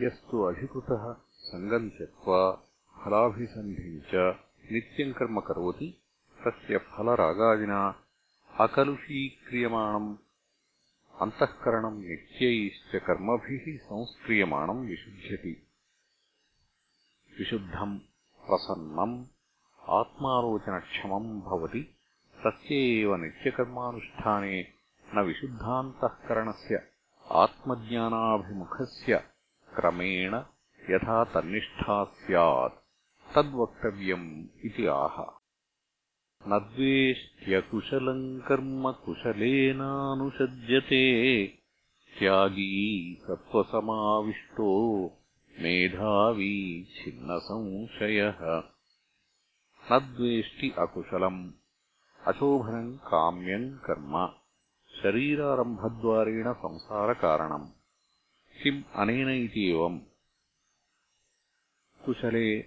यस्तु अधिकृतः सङ्गम् त्यक्त्वा फलाभिसन्धिम् च नित्यम् कर्म करोति। तस्य फलरागादिना अकलुषीक्रियमाणम् अन्तःकरणम् नित्यैश्च कर्मभिः संस्क्रियमाणम् विशुध्यति। विशुद्धम् प्रसन्नम् आत्मालोचनक्षमम् भवति। तस्य एव नित्यकर्मानुष्ठाने न विशुद्धान्तःकरणस्य, आत्मज्ञानाभिमुखस्य क्रमेण यथा तन्निष्ठा स्यात् तद्वक्तव्यम् इति आह। न द्वेष्ट्यकुशलम् कर्म कुशलेनानुषज्यते त्यागी सत्त्वसमाविष्टो मेधावी छिन्नसंशयः। न द्वेष्टि अकुशलम् अशोभनम् काम्यम् कर्म शरीरारम्भद्वारेण संसारकारणम् किम् अनेन इति एवम् कुशले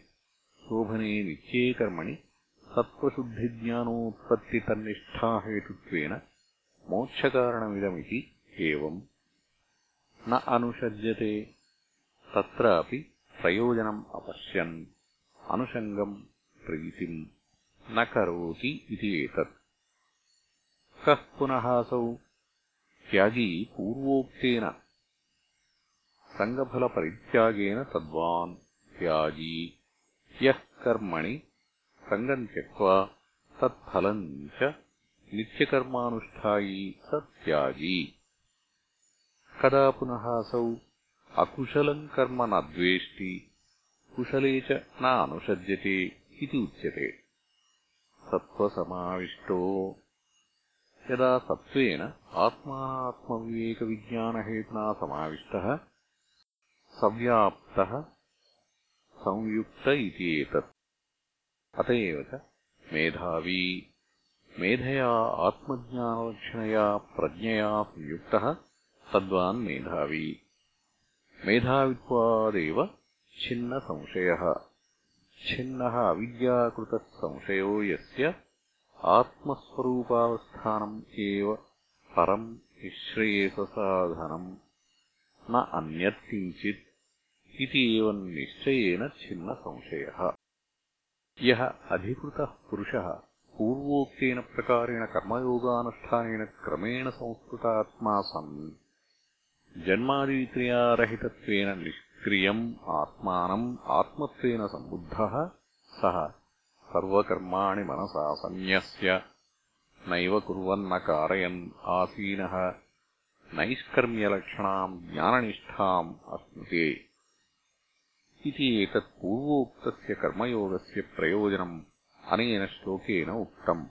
शोभने नित्ये कर्मणि सत्त्वशुद्धिज्ञानोत्पत्तितन्निष्ठाहेतुत्वेन मोक्षकारणमिदमिति एवम् न अनुषज्यते तत्रापि प्रयोजनम् अपश्यन्। अनुषङ्गम् प्रीतिम् न करोति इति एतत्। कः पुनः असौ त्यागी पूर्वोक्तेन सङ्गफलपरित्यागेन तद्वान् त्यागी यः कर्मणि सङ्गम् त्यक्त्वा तत्फलम् च नित्यकर्मानुष्ठायी स त्यागी कदा पुनः असौ अकुशलम् कर्म न द्वेष्टि कुशले च न अनुषज्यते इति उच्यते सत्त्वसमाविष्टो यदा सत्त्वेन आत्मानात्मविवेकविज्ञानहेतुना समाविष्टः सव्याप्तः संयुक्त इति एतत् अत एव च मेधावी मेधया आत्मज्ञानलक्षणया प्रज्ञया संयुक्तः तद्वान् मेधावी। मेधावित्वादेव छिन्नसंशयः। छिन्नः अविद्याकृतः संशयो यस्य आत्मस्वरूपावस्थानम् एव परम् निःश्रेयससाधनम्। न अन्यत् किञ्चित् इति एवम् निश्चयेन छिन्नसंशयः। यः अधिकृतः पुरुषः पूर्वोक्तेन प्रकारेण कर्मयोगानुष्ठानेन क्रमेण संस्कृतात्मा सन् जन्मादिक्रियारहितत्वेन निष्क्रियम् आत्मानम् आत्मत्वेन सम्बुद्धः सः सर्वकर्माणि मनसा सन्न्यस्य नैव कुर्वन्न कारयन् आसीनः नैष्कर्म्यलक्षणाम् ज्ञाननिष्ठाम् अश्नुते इति एतत् पूर्वोक्तस्य कर्मयोगस्य प्रयोजनम् अनेन श्लोकेन उक्तम्